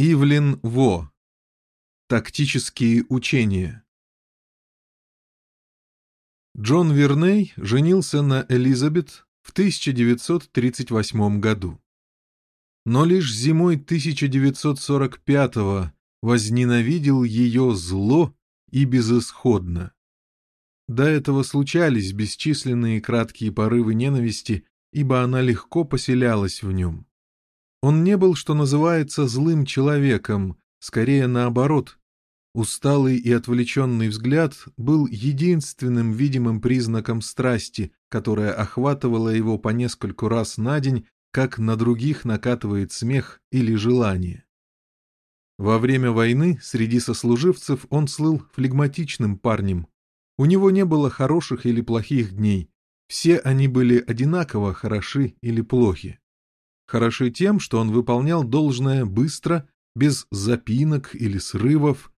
Ивлин Во. Тактические учения. Джон Верней женился на Элизабет в 1938 году. Но лишь зимой 1945 возненавидел ее зло и безысходно. До этого случались бесчисленные краткие порывы ненависти, ибо она легко поселялась в нем. Он не был, что называется, злым человеком, скорее наоборот. Усталый и отвлеченный взгляд был единственным видимым признаком страсти, которая охватывала его по нескольку раз на день, как на других накатывает смех или желание. Во время войны среди сослуживцев он слыл флегматичным парнем. У него не было хороших или плохих дней, все они были одинаково хороши или плохи. Хороши тем, что он выполнял должное быстро, без запинок или срывов.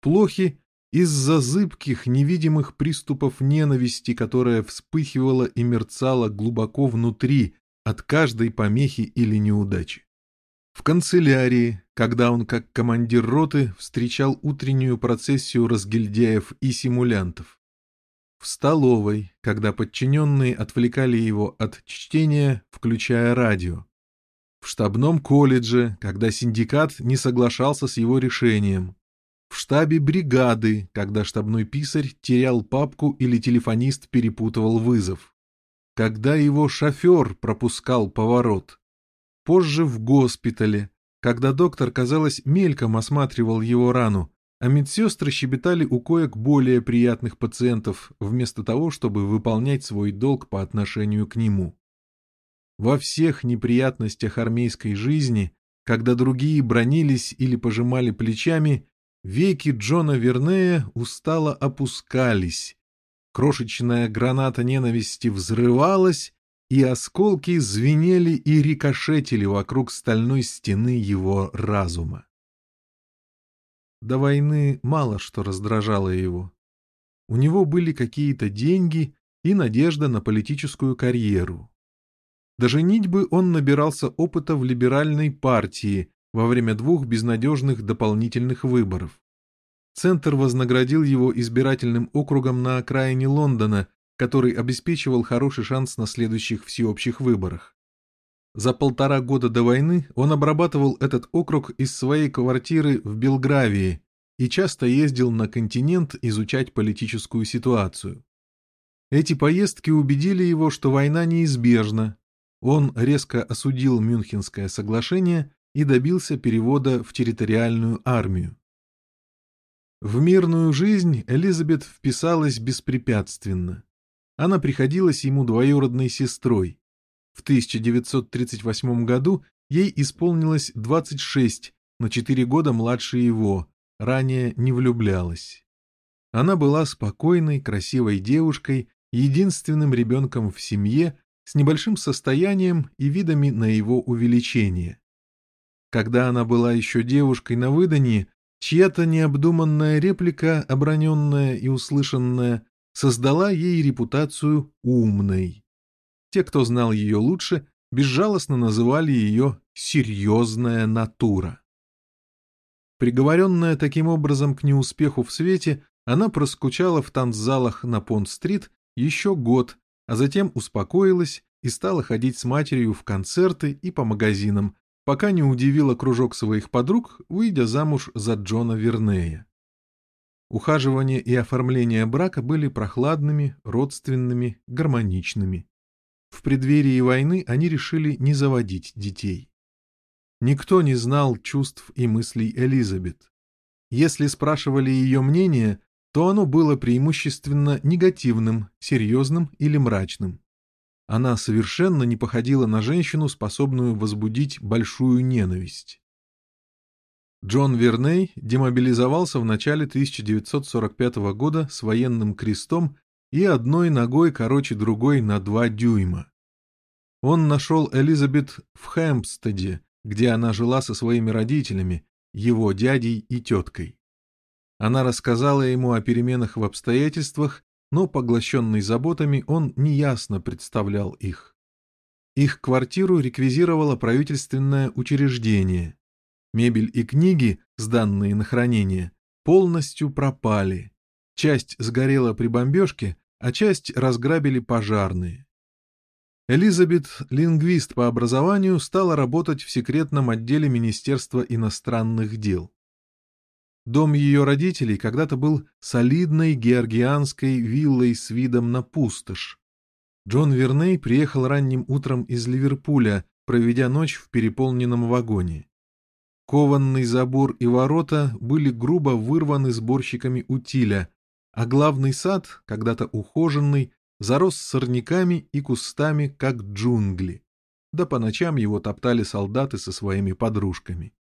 Плохи из-за зыбких невидимых приступов ненависти, которая вспыхивала и мерцала глубоко внутри от каждой помехи или неудачи. В канцелярии, когда он как командир роты встречал утреннюю процессию разгильдяев и симулянтов. В столовой, когда подчиненные отвлекали его от чтения, включая радио в штабном колледже, когда синдикат не соглашался с его решением, в штабе бригады, когда штабной писарь терял папку или телефонист перепутывал вызов, когда его шофер пропускал поворот, позже в госпитале, когда доктор, казалось, мельком осматривал его рану, а медсестры щебетали у коек более приятных пациентов, вместо того, чтобы выполнять свой долг по отношению к нему во всех неприятностях армейской жизни, когда другие бронились или пожимали плечами, веки Джона Вернея устало опускались. Крошечная граната ненависти взрывалась, и осколки звенели и рикошетили вокруг стальной стены его разума. До войны мало что раздражало его. У него были какие-то деньги и надежда на политическую карьеру. Даже нить бы он набирался опыта в либеральной партии во время двух безнадежных дополнительных выборов. Центр вознаградил его избирательным округом на окраине Лондона, который обеспечивал хороший шанс на следующих всеобщих выборах. За полтора года до войны он обрабатывал этот округ из своей квартиры в Белгравии и часто ездил на континент изучать политическую ситуацию. Эти поездки убедили его, что война неизбежна, он резко осудил Мюнхенское соглашение и добился перевода в территориальную армию. В мирную жизнь Элизабет вписалась беспрепятственно. Она приходилась ему двоюродной сестрой. В 1938 году ей исполнилось 26, на 4 года младше его, ранее не влюблялась. Она была спокойной, красивой девушкой, единственным ребенком в семье, с небольшим состоянием и видами на его увеличение. Когда она была еще девушкой на выдании, чья-то необдуманная реплика, оброненная и услышанная, создала ей репутацию умной. Те, кто знал ее лучше, безжалостно называли ее «серьезная натура». Приговоренная таким образом к неуспеху в свете, она проскучала в танцзалах на Понт-стрит еще год, а затем успокоилась и стала ходить с матерью в концерты и по магазинам, пока не удивила кружок своих подруг, выйдя замуж за Джона Вернея. Ухаживание и оформление брака были прохладными, родственными, гармоничными. В преддверии войны они решили не заводить детей. Никто не знал чувств и мыслей Элизабет. Если спрашивали ее мнение, то оно было преимущественно негативным, серьезным или мрачным. Она совершенно не походила на женщину, способную возбудить большую ненависть. Джон Верней демобилизовался в начале 1945 года с военным крестом и одной ногой короче другой на два дюйма. Он нашел Элизабет в Хэмпстеде, где она жила со своими родителями, его дядей и теткой. Она рассказала ему о переменах в обстоятельствах, но, поглощенный заботами, он неясно представлял их. Их квартиру реквизировало правительственное учреждение. Мебель и книги, сданные на хранение, полностью пропали. Часть сгорела при бомбежке, а часть разграбили пожарные. Элизабет, лингвист по образованию, стала работать в секретном отделе Министерства иностранных дел. Дом ее родителей когда-то был солидной георгианской виллой с видом на пустошь. Джон Верней приехал ранним утром из Ливерпуля, проведя ночь в переполненном вагоне. Кованный забор и ворота были грубо вырваны сборщиками утиля, а главный сад, когда-то ухоженный, зарос сорняками и кустами, как джунгли. Да по ночам его топтали солдаты со своими подружками.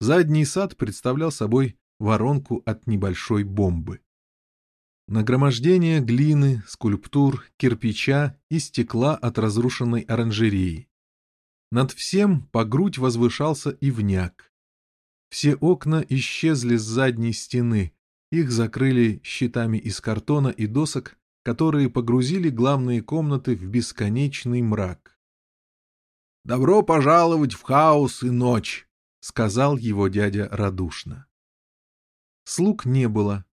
Задний сад представлял собой воронку от небольшой бомбы. Нагромождение глины, скульптур, кирпича и стекла от разрушенной оранжереи. Над всем по грудь возвышался ивняк. Все окна исчезли с задней стены, их закрыли щитами из картона и досок, которые погрузили главные комнаты в бесконечный мрак. «Добро пожаловать в хаос и ночь!» — сказал его дядя радушно. Слуг не было.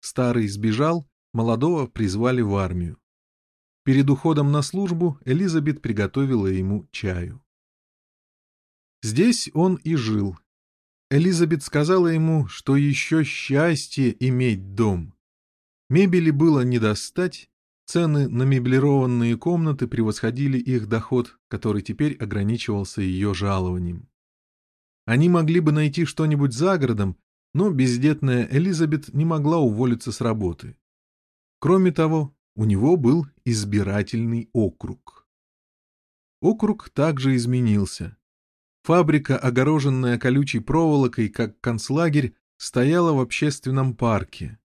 Старый сбежал, молодого призвали в армию. Перед уходом на службу Элизабет приготовила ему чаю. Здесь он и жил. Элизабет сказала ему, что еще счастье иметь дом. Мебели было не достать, цены на меблированные комнаты превосходили их доход, который теперь ограничивался ее жалованием. Они могли бы найти что-нибудь за городом, но бездетная Элизабет не могла уволиться с работы. Кроме того, у него был избирательный округ. Округ также изменился. Фабрика, огороженная колючей проволокой, как концлагерь, стояла в общественном парке.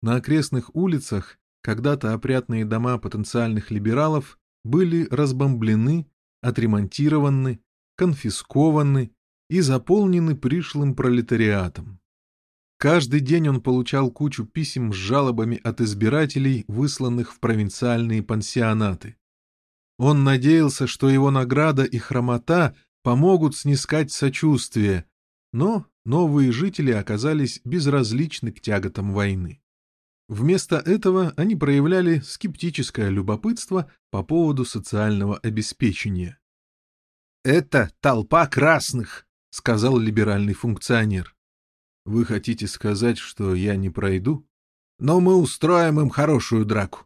На окрестных улицах, когда-то опрятные дома потенциальных либералов, были разбомблены, отремонтированы, конфискованы и заполнены пришлым пролетариатом. Каждый день он получал кучу писем с жалобами от избирателей, высланных в провинциальные пансионаты. Он надеялся, что его награда и хромота помогут снискать сочувствие, но новые жители оказались безразличны к тяготам войны. Вместо этого они проявляли скептическое любопытство по поводу социального обеспечения. «Это толпа красных», — сказал либеральный функционер. Вы хотите сказать, что я не пройду? Но мы устроим им хорошую драку.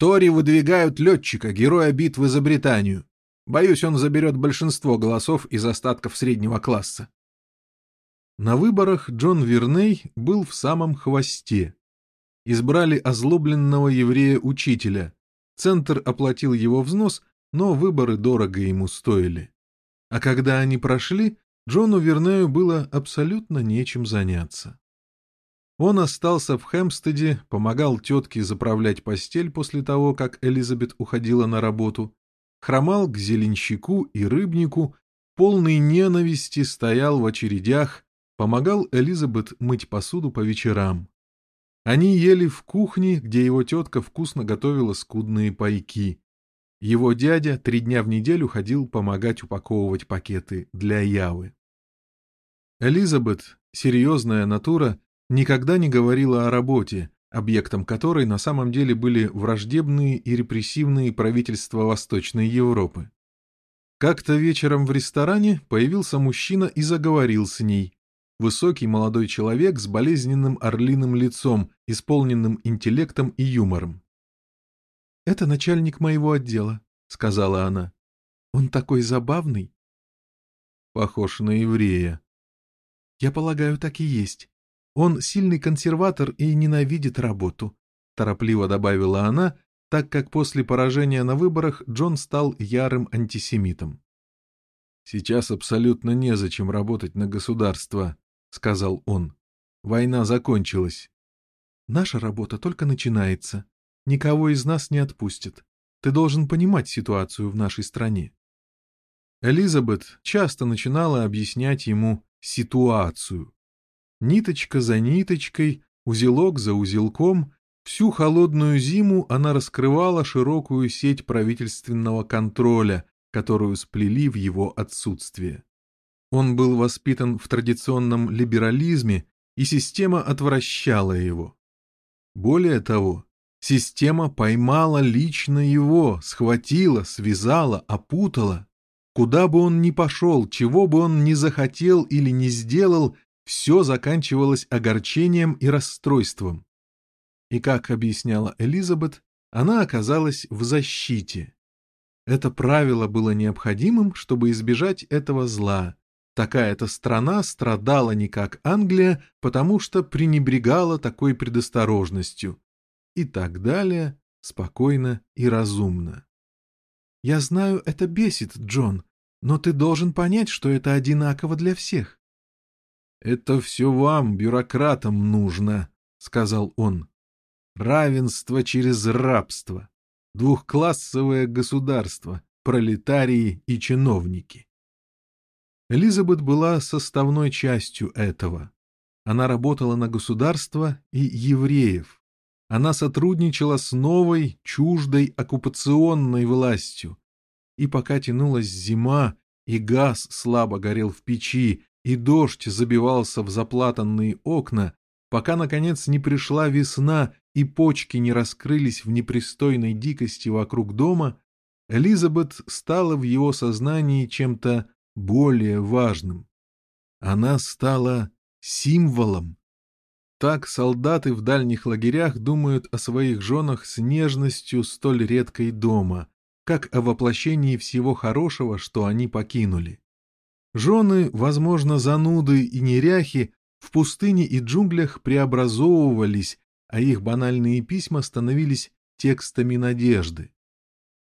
Тори выдвигают летчика, героя битвы за Британию. Боюсь, он заберет большинство голосов из остатков среднего класса. На выборах Джон Верней был в самом хвосте. Избрали озлобленного еврея-учителя. Центр оплатил его взнос, но выборы дорого ему стоили. А когда они прошли, Джону Вернею было абсолютно нечем заняться. Он остался в Хэмстеде, помогал тетке заправлять постель после того, как Элизабет уходила на работу, хромал к зеленщику и рыбнику, полный ненависти стоял в очередях, помогал Элизабет мыть посуду по вечерам. Они ели в кухне, где его тетка вкусно готовила скудные пайки. Его дядя три дня в неделю ходил помогать упаковывать пакеты для Явы. Элизабет, серьезная натура, никогда не говорила о работе, объектом которой на самом деле были враждебные и репрессивные правительства Восточной Европы. Как-то вечером в ресторане появился мужчина и заговорил с ней. Высокий молодой человек с болезненным орлиным лицом, исполненным интеллектом и юмором. «Это начальник моего отдела», — сказала она. «Он такой забавный». «Похож на еврея», я полагаю, так и есть. Он сильный консерватор и ненавидит работу, торопливо добавила она, так как после поражения на выборах Джон стал ярым антисемитом. «Сейчас абсолютно незачем работать на государство», — сказал он. «Война закончилась». «Наша работа только начинается. Никого из нас не отпустят. Ты должен понимать ситуацию в нашей стране». Элизабет часто начинала объяснять ему, ситуацию. Ниточка за ниточкой, узелок за узелком, всю холодную зиму она раскрывала широкую сеть правительственного контроля, которую сплели в его отсутствие. Он был воспитан в традиционном либерализме, и система отвращала его. Более того, система поймала лично его, схватила, связала, опутала, Куда бы он ни пошел, чего бы он ни захотел или не сделал, все заканчивалось огорчением и расстройством. И, как объясняла Элизабет, она оказалась в защите. Это правило было необходимым, чтобы избежать этого зла. Такая-то страна страдала не как Англия, потому что пренебрегала такой предосторожностью. И так далее, спокойно и разумно. «Я знаю, это бесит, Джон, но ты должен понять, что это одинаково для всех. «Это все вам, бюрократам, нужно», — сказал он. «Равенство через рабство. Двухклассовое государство, пролетарии и чиновники». Элизабет была составной частью этого. Она работала на государство и евреев. Она сотрудничала с новой, чуждой оккупационной властью, и пока тянулась зима, и газ слабо горел в печи, и дождь забивался в заплатанные окна, пока, наконец, не пришла весна и почки не раскрылись в непристойной дикости вокруг дома, Элизабет стала в его сознании чем-то более важным. Она стала символом. Так солдаты в дальних лагерях думают о своих женах с нежностью столь редкой дома, как о воплощении всего хорошего, что они покинули. Жены, возможно, зануды и неряхи, в пустыне и джунглях преобразовывались, а их банальные письма становились текстами надежды.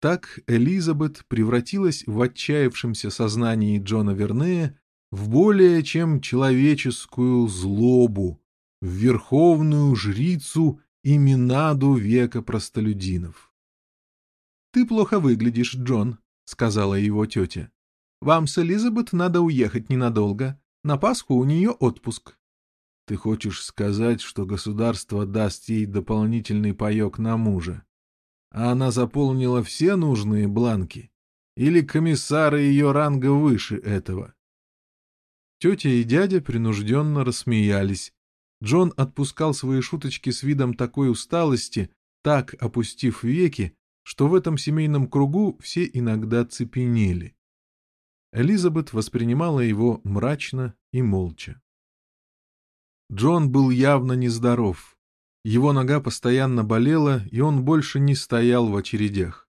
Так Элизабет превратилась в отчаявшемся сознании Джона Вернея в более чем человеческую злобу, в верховную жрицу и минаду века простолюдинов. «Ты плохо выглядишь, Джон», — сказала его тетя. «Вам с Элизабет надо уехать ненадолго. На Пасху у нее отпуск». «Ты хочешь сказать, что государство даст ей дополнительный паек на мужа? А она заполнила все нужные бланки? Или комиссары ее ранга выше этого?» Тетя и дядя принужденно рассмеялись. Джон отпускал свои шуточки с видом такой усталости, так опустив веки, что в этом семейном кругу все иногда цепенели. Элизабет воспринимала его мрачно и молча. Джон был явно нездоров. Его нога постоянно болела, и он больше не стоял в очередях.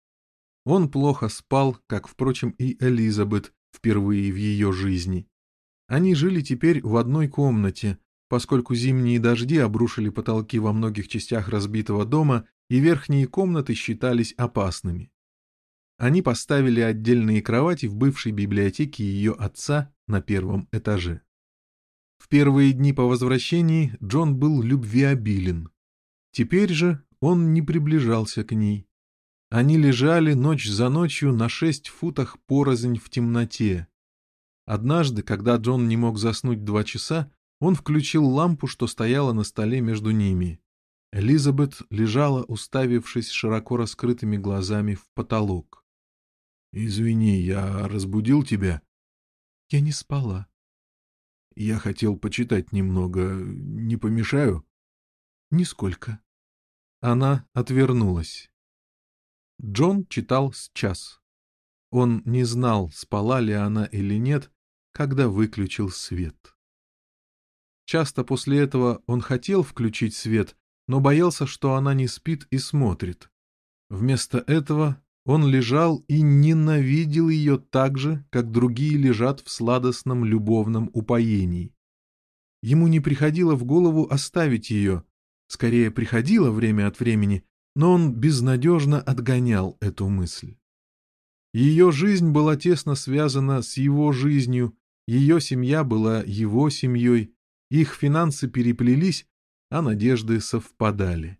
Он плохо спал, как, впрочем, и Элизабет впервые в ее жизни. Они жили теперь в одной комнате, поскольку зимние дожди обрушили потолки во многих частях разбитого дома и верхние комнаты считались опасными. Они поставили отдельные кровати в бывшей библиотеке ее отца на первом этаже. В первые дни по возвращении Джон был любвеобилен. Теперь же он не приближался к ней. Они лежали ночь за ночью на шесть футах порознь в темноте. Однажды, когда Джон не мог заснуть два часа, он включил лампу, что стояла на столе между ними. Элизабет лежала, уставившись широко раскрытыми глазами в потолок. «Извини, я разбудил тебя?» «Я не спала». «Я хотел почитать немного. Не помешаю?» «Нисколько». Она отвернулась. Джон читал с час. Он не знал, спала ли она или нет, когда выключил свет. Часто после этого он хотел включить свет, но боялся, что она не спит и смотрит. Вместо этого он лежал и ненавидел ее так же, как другие лежат в сладостном любовном упоении. Ему не приходило в голову оставить ее, скорее приходило время от времени, но он безнадежно отгонял эту мысль. Ее жизнь была тесно связана с его жизнью, ее семья была его семьей, их финансы переплелись, а надежды совпадали.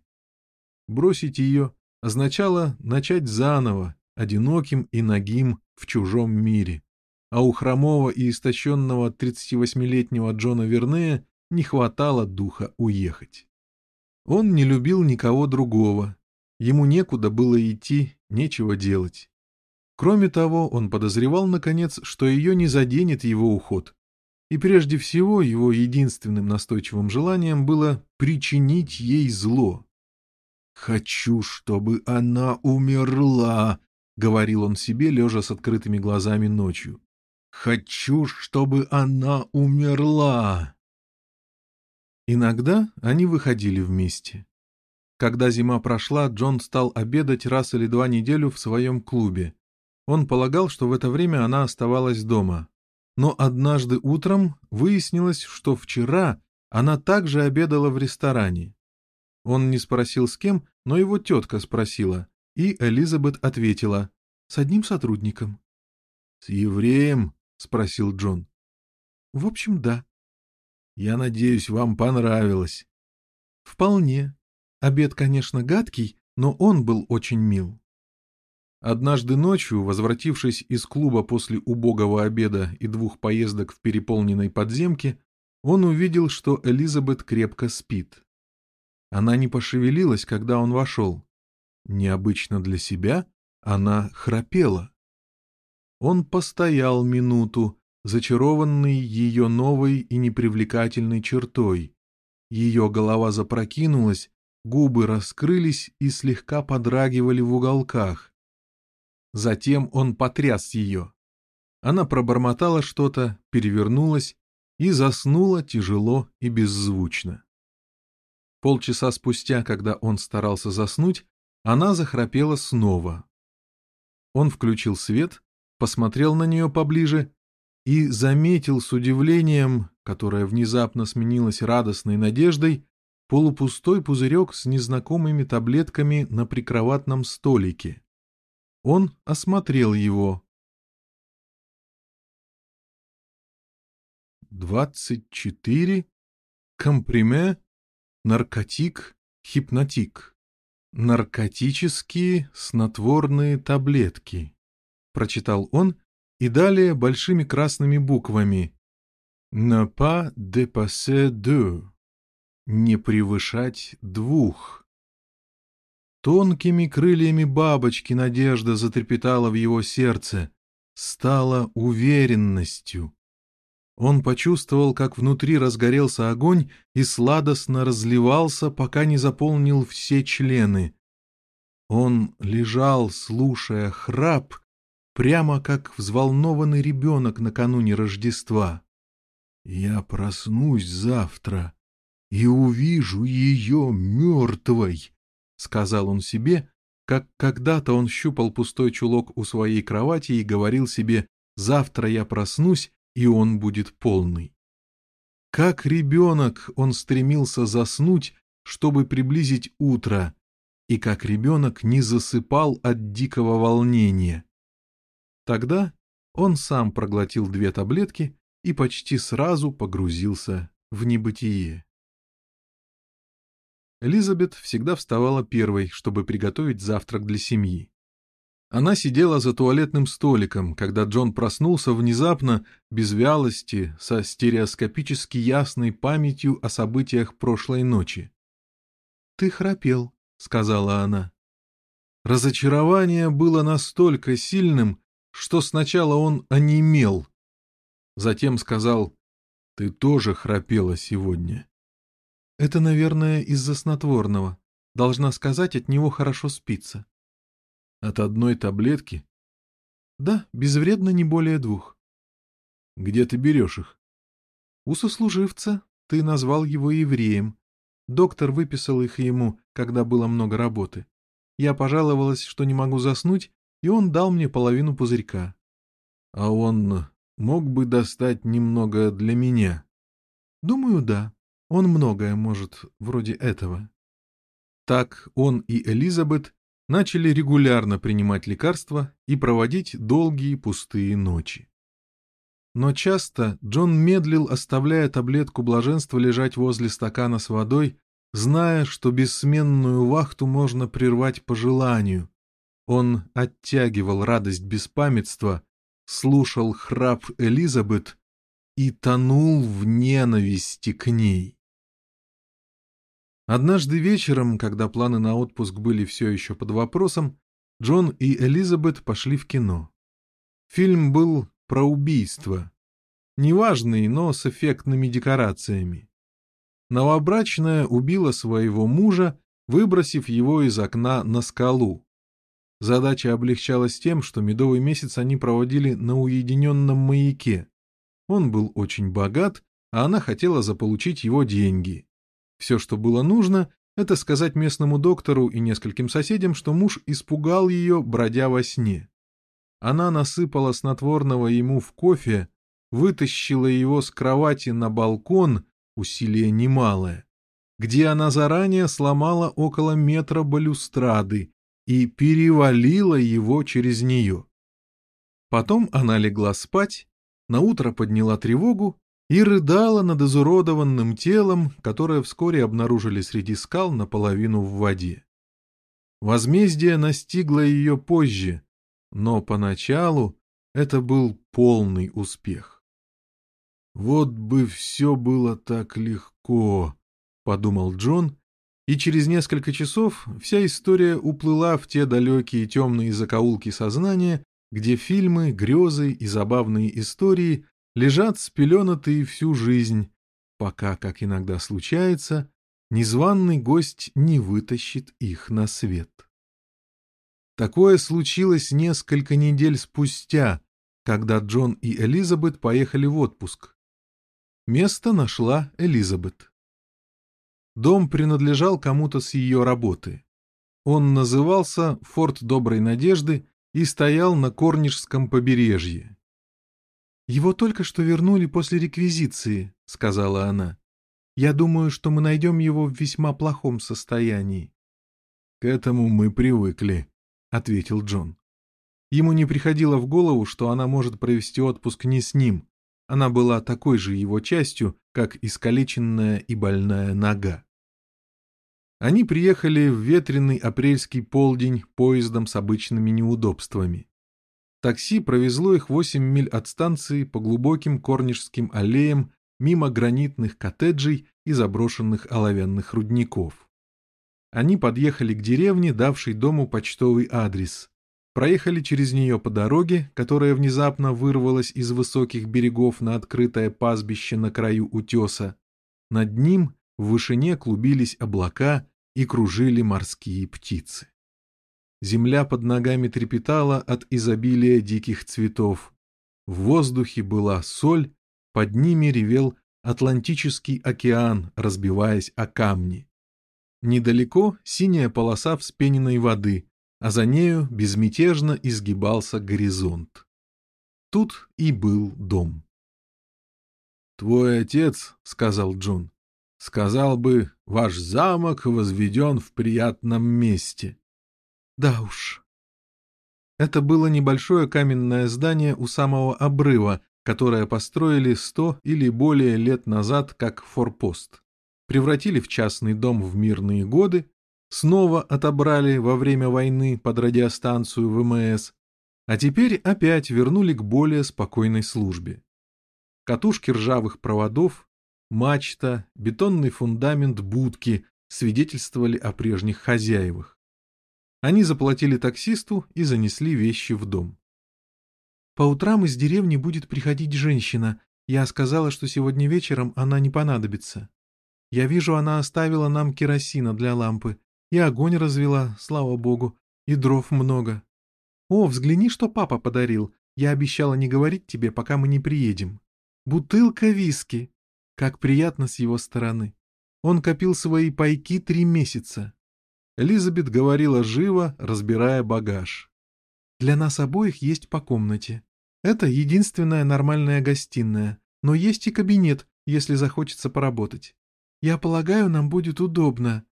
Бросить ее означало начать заново, одиноким и нагим в чужом мире. А у хромого и истощенного 38-летнего Джона Вернея не хватало духа уехать. Он не любил никого другого, ему некуда было идти, нечего делать. Кроме того, он подозревал, наконец, что ее не заденет его уход, и прежде всего его единственным настойчивым желанием было причинить ей зло. «Хочу, чтобы она умерла», — говорил он себе, лежа с открытыми глазами ночью. «Хочу, чтобы она умерла!» Иногда они выходили вместе. Когда зима прошла, Джон стал обедать раз или два неделю в своем клубе. Он полагал, что в это время она оставалась дома но однажды утром выяснилось, что вчера она также обедала в ресторане. Он не спросил с кем, но его тетка спросила, и Элизабет ответила «С одним сотрудником». «С евреем?» — спросил Джон. «В общем, да». «Я надеюсь, вам понравилось». «Вполне. Обед, конечно, гадкий, но он был очень мил». Однажды ночью, возвратившись из клуба после убогого обеда и двух поездок в переполненной подземке, он увидел, что Элизабет крепко спит. Она не пошевелилась, когда он вошел. Необычно для себя она храпела. Он постоял минуту, зачарованный ее новой и непривлекательной чертой. Ее голова запрокинулась, губы раскрылись и слегка подрагивали в уголках. Затем он потряс ее. Она пробормотала что-то, перевернулась и заснула тяжело и беззвучно. Полчаса спустя, когда он старался заснуть, она захрапела снова. Он включил свет, посмотрел на нее поближе и заметил с удивлением, которое внезапно сменилось радостной надеждой, полупустой пузырек с незнакомыми таблетками на прикроватном столике. Он осмотрел его. Двадцать четыре. Комприме. Наркотик. Хипнотик. Наркотические снотворные таблетки. Прочитал он и далее большими красными буквами. «Не pas dépasser deux» — «не превышать двух». Тонкими крыльями бабочки надежда затрепетала в его сердце, стала уверенностью. Он почувствовал, как внутри разгорелся огонь и сладостно разливался, пока не заполнил все члены. Он лежал, слушая храп, прямо как взволнованный ребенок накануне Рождества. «Я проснусь завтра и увижу ее мертвой», — сказал он себе, как когда-то он щупал пустой чулок у своей кровати и говорил себе «завтра я проснусь, и он будет полный». Как ребенок он стремился заснуть, чтобы приблизить утро, и как ребенок не засыпал от дикого волнения. Тогда он сам проглотил две таблетки и почти сразу погрузился в небытие. Элизабет всегда вставала первой, чтобы приготовить завтрак для семьи. Она сидела за туалетным столиком, когда Джон проснулся внезапно, без вялости, со стереоскопически ясной памятью о событиях прошлой ночи. «Ты храпел», — сказала она. Разочарование было настолько сильным, что сначала он онемел. Затем сказал, «Ты тоже храпела сегодня». Это, наверное, из-за снотворного. Должна сказать, от него хорошо спится. От одной таблетки? Да, безвредно не более двух. Где ты берешь их? У сослуживца. Ты назвал его евреем. Доктор выписал их ему, когда было много работы. Я пожаловалась, что не могу заснуть, и он дал мне половину пузырька. А он мог бы достать немного для меня? Думаю, да. Он многое может, вроде этого. Так он и Элизабет начали регулярно принимать лекарства и проводить долгие пустые ночи. Но часто Джон медлил, оставляя таблетку блаженства лежать возле стакана с водой, зная, что бессменную вахту можно прервать по желанию. Он оттягивал радость беспамятства, слушал храп Элизабет и тонул в ненависти к ней. Однажды вечером, когда планы на отпуск были все еще под вопросом, Джон и Элизабет пошли в кино. Фильм был про убийство. Неважный, но с эффектными декорациями. Новобрачная убила своего мужа, выбросив его из окна на скалу. Задача облегчалась тем, что медовый месяц они проводили на уединенном маяке. Он был очень богат, а она хотела заполучить его деньги. Все, что было нужно, это сказать местному доктору и нескольким соседям, что муж испугал ее, бродя во сне. Она насыпала снотворного ему в кофе, вытащила его с кровати на балкон, усилие немалое, где она заранее сломала около метра балюстрады и перевалила его через нее. Потом она легла спать, наутро подняла тревогу и рыдала над изуродованным телом, которое вскоре обнаружили среди скал наполовину в воде. Возмездие настигло ее позже, но поначалу это был полный успех. «Вот бы все было так легко», — подумал Джон, и через несколько часов вся история уплыла в те далекие темные закоулки сознания, где фильмы, грезы и забавные истории лежат спеленатые всю жизнь, пока, как иногда случается, незваный гость не вытащит их на свет. Такое случилось несколько недель спустя, когда Джон и Элизабет поехали в отпуск. Место нашла Элизабет. Дом принадлежал кому-то с ее работы. Он назывался «Форт Доброй Надежды» и стоял на Корнишском побережье. «Его только что вернули после реквизиции», — сказала она. «Я думаю, что мы найдем его в весьма плохом состоянии». «К этому мы привыкли», — ответил Джон. Ему не приходило в голову, что она может провести отпуск не с ним. Она была такой же его частью, как искалеченная и больная нога. Они приехали в ветреный апрельский полдень поездом с обычными неудобствами. Такси провезло их 8 миль от станции по глубоким корнишским аллеям мимо гранитных коттеджей и заброшенных оловянных рудников. Они подъехали к деревне, давшей дому почтовый адрес. Проехали через нее по дороге, которая внезапно вырвалась из высоких берегов на открытое пастбище на краю утеса. Над ним в вышине клубились облака и кружили морские птицы земля под ногами трепетала от изобилия диких цветов. В воздухе была соль, под ними ревел Атлантический океан, разбиваясь о камни. Недалеко синяя полоса вспененной воды, а за нею безмятежно изгибался горизонт. Тут и был дом. «Твой отец, — сказал Джон, — сказал бы, ваш замок возведен в приятном месте. Да уж. Это было небольшое каменное здание у самого обрыва, которое построили сто или более лет назад как форпост. Превратили в частный дом в мирные годы, снова отобрали во время войны под радиостанцию ВМС, а теперь опять вернули к более спокойной службе. Катушки ржавых проводов, мачта, бетонный фундамент будки свидетельствовали о прежних хозяевах. Они заплатили таксисту и занесли вещи в дом. «По утрам из деревни будет приходить женщина. Я сказала, что сегодня вечером она не понадобится. Я вижу, она оставила нам керосина для лампы. И огонь развела, слава богу, и дров много. О, взгляни, что папа подарил. Я обещала не говорить тебе, пока мы не приедем. Бутылка виски. Как приятно с его стороны. Он копил свои пайки три месяца. Элизабет говорила живо, разбирая багаж. «Для нас обоих есть по комнате. Это единственная нормальная гостиная, но есть и кабинет, если захочется поработать. Я полагаю, нам будет удобно».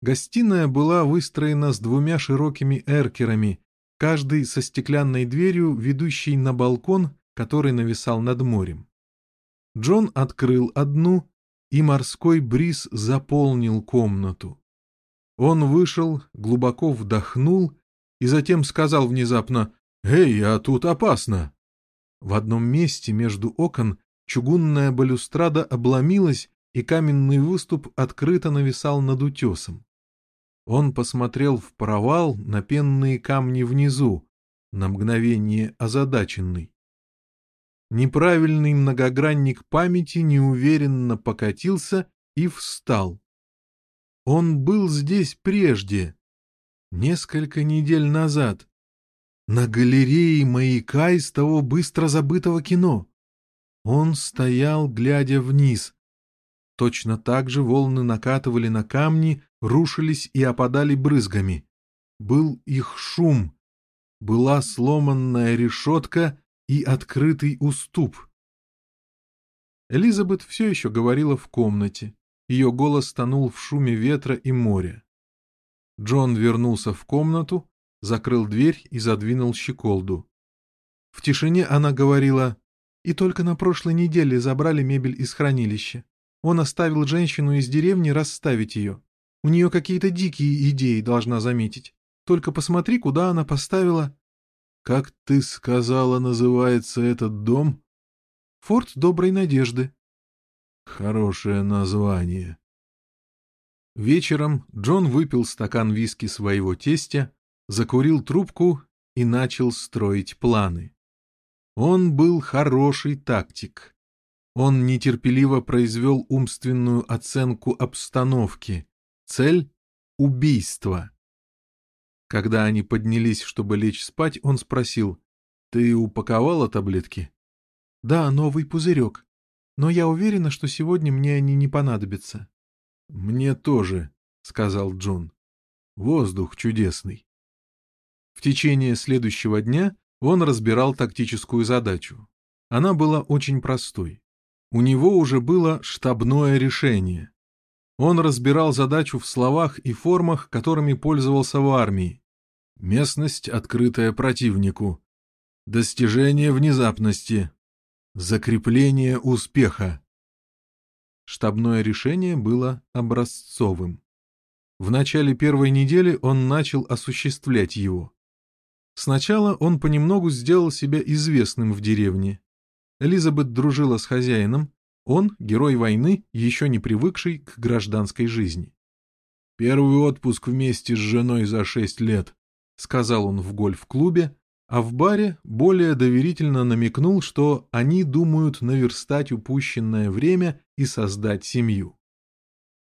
Гостиная была выстроена с двумя широкими эркерами, каждый со стеклянной дверью, ведущей на балкон, который нависал над морем. Джон открыл одну, и морской бриз заполнил комнату. Он вышел, глубоко вдохнул и затем сказал внезапно «Эй, а тут опасно!». В одном месте между окон чугунная балюстрада обломилась, и каменный выступ открыто нависал над утесом. Он посмотрел в провал на пенные камни внизу, на мгновение озадаченный. Неправильный многогранник памяти неуверенно покатился и встал. Он был здесь прежде, несколько недель назад, на галерее маяка из того быстро забытого кино. Он стоял, глядя вниз. Точно так же волны накатывали на камни, рушились и опадали брызгами. Был их шум. Была сломанная решетка и открытый уступ. Элизабет все еще говорила в комнате ее голос тонул в шуме ветра и моря. Джон вернулся в комнату, закрыл дверь и задвинул щеколду. В тишине она говорила, «И только на прошлой неделе забрали мебель из хранилища. Он оставил женщину из деревни расставить ее. У нее какие-то дикие идеи, должна заметить. Только посмотри, куда она поставила...» «Как ты сказала, называется этот дом?» «Форт Доброй Надежды», Хорошее название. Вечером Джон выпил стакан виски своего тестя, закурил трубку и начал строить планы. Он был хороший тактик. Он нетерпеливо произвел умственную оценку обстановки. Цель — убийство. Когда они поднялись, чтобы лечь спать, он спросил, «Ты упаковала таблетки?» «Да, новый пузырек но я уверена, что сегодня мне они не понадобятся». «Мне тоже», — сказал Джон. «Воздух чудесный». В течение следующего дня он разбирал тактическую задачу. Она была очень простой. У него уже было штабное решение. Он разбирал задачу в словах и формах, которыми пользовался в армии. Местность, открытая противнику. Достижение внезапности. Закрепление успеха. Штабное решение было образцовым. В начале первой недели он начал осуществлять его. Сначала он понемногу сделал себя известным в деревне. Элизабет дружила с хозяином, он, герой войны, еще не привыкший к гражданской жизни. «Первый отпуск вместе с женой за шесть лет», — сказал он в гольф-клубе, а в баре более доверительно намекнул, что они думают наверстать упущенное время и создать семью.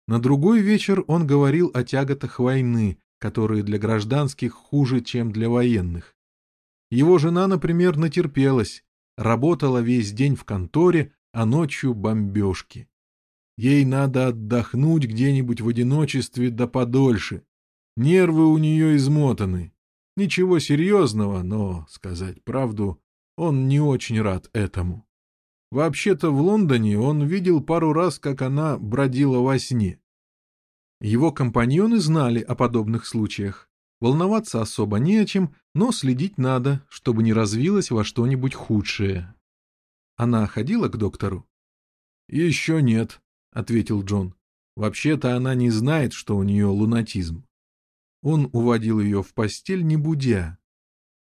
На другой вечер он говорил о тяготах войны, которые для гражданских хуже, чем для военных. Его жена, например, натерпелась, работала весь день в конторе, а ночью бомбежки. Ей надо отдохнуть где-нибудь в одиночестве да подольше. Нервы у нее измотаны. Ничего серьезного, но, сказать правду, он не очень рад этому. Вообще-то в Лондоне он видел пару раз, как она бродила во сне. Его компаньоны знали о подобных случаях. Волноваться особо не о чем, но следить надо, чтобы не развилось во что-нибудь худшее. Она ходила к доктору? «Еще нет», — ответил Джон. «Вообще-то она не знает, что у нее лунатизм». Он уводил ее в постель, не будя.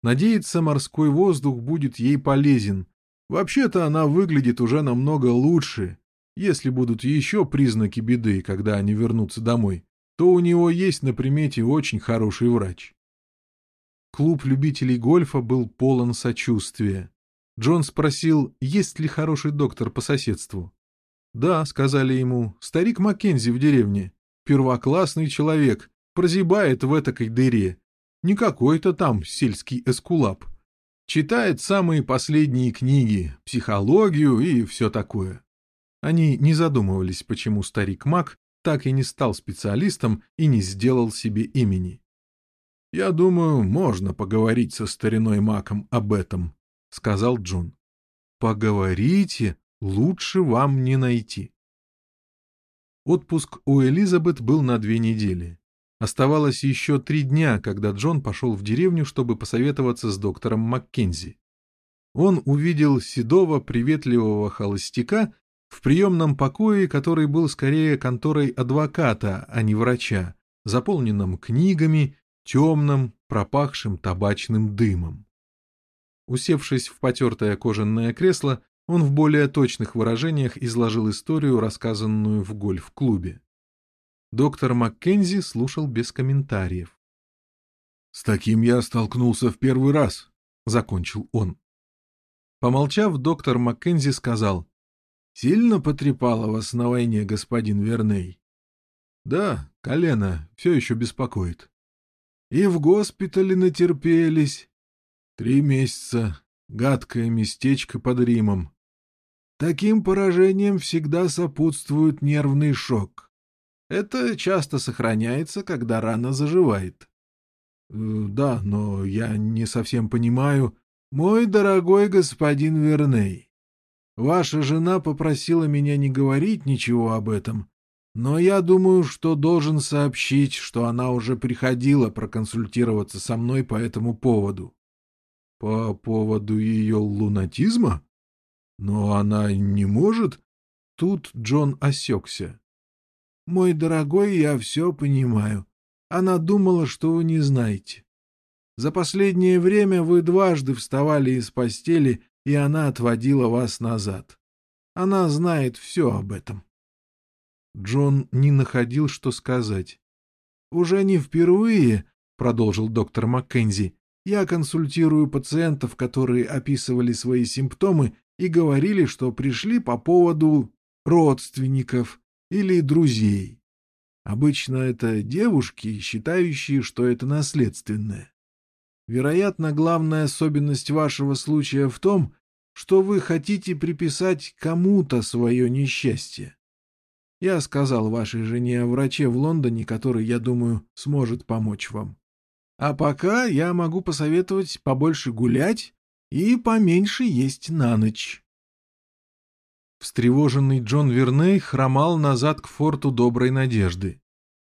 Надеется, морской воздух будет ей полезен. Вообще-то она выглядит уже намного лучше. Если будут еще признаки беды, когда они вернутся домой, то у него есть на примете очень хороший врач. Клуб любителей гольфа был полон сочувствия. Джон спросил, есть ли хороший доктор по соседству. «Да», — сказали ему, — «старик Маккензи в деревне. Первоклассный человек, прозябает в этакой дыре. Не какой-то там сельский эскулап. Читает самые последние книги, психологию и все такое. Они не задумывались, почему старик Мак так и не стал специалистом и не сделал себе имени. «Я думаю, можно поговорить со стариной Маком об этом», — сказал Джон. «Поговорите, лучше вам не найти». Отпуск у Элизабет был на две недели. Оставалось еще три дня, когда Джон пошел в деревню, чтобы посоветоваться с доктором Маккензи. Он увидел седого, приветливого холостяка в приемном покое, который был скорее конторой адвоката, а не врача, заполненным книгами, темным, пропахшим табачным дымом. Усевшись в потертое кожаное кресло, он в более точных выражениях изложил историю, рассказанную в гольф-клубе. Доктор Маккензи слушал без комментариев. «С таким я столкнулся в первый раз», — закончил он. Помолчав, доктор Маккензи сказал, «Сильно потрепало вас на войне, господин Верней?» «Да, колено все еще беспокоит». «И в госпитале натерпелись. Три месяца. Гадкое местечко под Римом. Таким поражением всегда сопутствует нервный шок. Это часто сохраняется, когда рана заживает. Э, да, но я не совсем понимаю. Мой дорогой господин Верней, ваша жена попросила меня не говорить ничего об этом, но я думаю, что должен сообщить, что она уже приходила проконсультироваться со мной по этому поводу. По поводу ее лунатизма? Но она не может. Тут Джон осекся. «Мой дорогой, я все понимаю. Она думала, что вы не знаете. За последнее время вы дважды вставали из постели, и она отводила вас назад. Она знает все об этом». Джон не находил, что сказать. «Уже не впервые», — продолжил доктор Маккензи, — «я консультирую пациентов, которые описывали свои симптомы и говорили, что пришли по поводу родственников, или друзей. Обычно это девушки, считающие, что это наследственное. Вероятно, главная особенность вашего случая в том, что вы хотите приписать кому-то свое несчастье. Я сказал вашей жене о враче в Лондоне, который, я думаю, сможет помочь вам. А пока я могу посоветовать побольше гулять и поменьше есть на ночь. Встревоженный Джон Верней хромал назад к форту Доброй Надежды.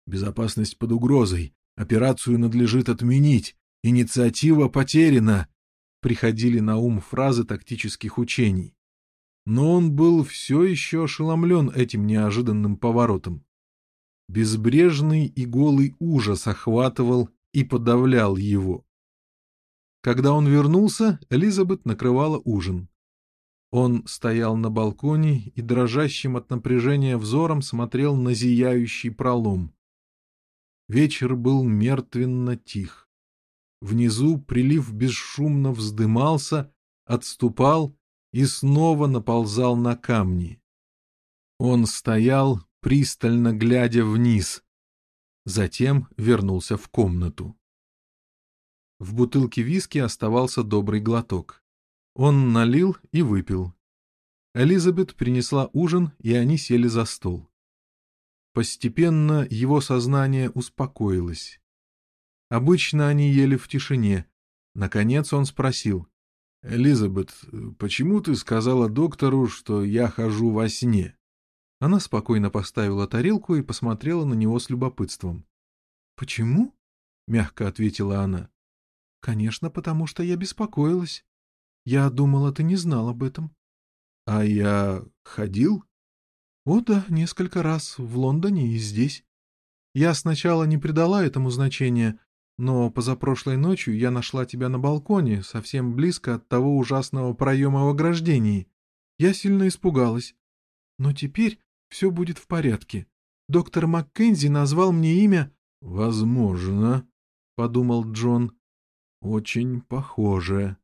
Безопасность под угрозой. Операцию надлежит отменить. Инициатива потеряна. Приходили на ум фразы тактических учений. Но он был все еще ошеломлен этим неожиданным поворотом. Безбрежный и голый ужас охватывал и подавлял его. Когда он вернулся, Элизабет накрывала ужин. Он стоял на балконе и дрожащим от напряжения взором смотрел на зияющий пролом. Вечер был мертвенно тих. Внизу прилив бесшумно вздымался, отступал и снова наползал на камни. Он стоял, пристально глядя вниз. Затем вернулся в комнату. В бутылке виски оставался добрый глоток. Он налил и выпил. Элизабет принесла ужин, и они сели за стол. Постепенно его сознание успокоилось. Обычно они ели в тишине. Наконец он спросил. «Элизабет, почему ты сказала доктору, что я хожу во сне?» Она спокойно поставила тарелку и посмотрела на него с любопытством. «Почему?» — мягко ответила она. «Конечно, потому что я беспокоилась. Я думала, ты не знал об этом. А я ходил? О да, несколько раз, в Лондоне и здесь. Я сначала не придала этому значения, но позапрошлой ночью я нашла тебя на балконе, совсем близко от того ужасного проема в ограждении. Я сильно испугалась. Но теперь все будет в порядке. Доктор Маккензи назвал мне имя... — Возможно, — подумал Джон. — Очень похоже.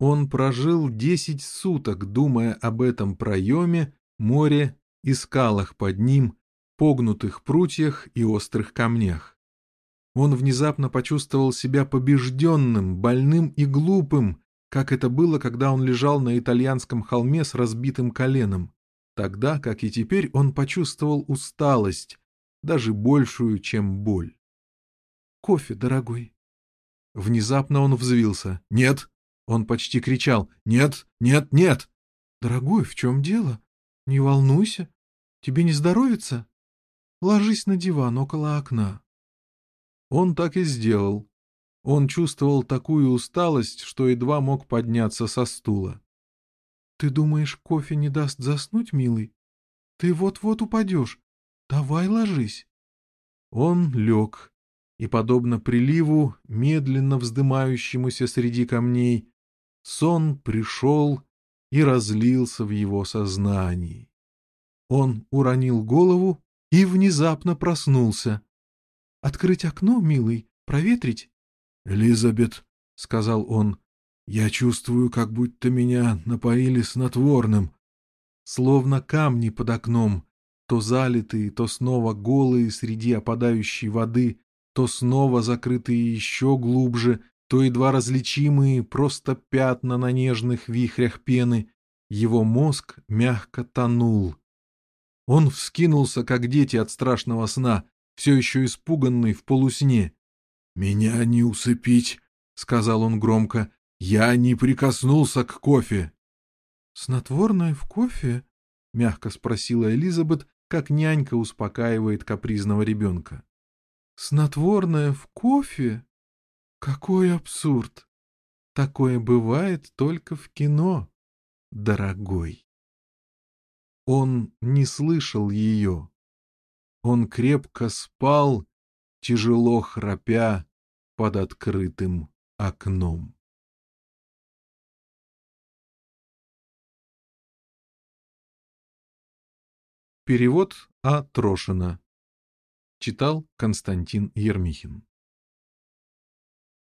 Он прожил десять суток, думая об этом проеме, море и скалах под ним, погнутых прутьях и острых камнях. Он внезапно почувствовал себя побежденным, больным и глупым, как это было, когда он лежал на итальянском холме с разбитым коленом. Тогда, как и теперь, он почувствовал усталость, даже большую, чем боль. «Кофе, дорогой». Внезапно он взвился. «Нет, он почти кричал «Нет, нет, нет!» «Дорогой, в чем дело? Не волнуйся. Тебе не здоровится? Ложись на диван около окна». Он так и сделал. Он чувствовал такую усталость, что едва мог подняться со стула. «Ты думаешь, кофе не даст заснуть, милый? Ты вот-вот упадешь. Давай ложись». Он лег, и, подобно приливу, медленно вздымающемуся среди камней, сон пришел и разлился в его сознании. Он уронил голову и внезапно проснулся. — Открыть окно, милый, проветрить? — Элизабет, — сказал он, — я чувствую, как будто меня напоили снотворным. Словно камни под окном, то залитые, то снова голые среди опадающей воды, то снова закрытые еще глубже то едва различимые просто пятна на нежных вихрях пены, его мозг мягко тонул. Он вскинулся, как дети от страшного сна, все еще испуганный в полусне. «Меня не усыпить», — сказал он громко, — «я не прикоснулся к кофе». «Снотворное в кофе?» — мягко спросила Элизабет, как нянька успокаивает капризного ребенка. «Снотворное в кофе?» Какой абсурд! Такое бывает только в кино, дорогой. Он не слышал ее. Он крепко спал, тяжело храпя под открытым окном. Перевод А. Трошина. Читал Константин Ермихин.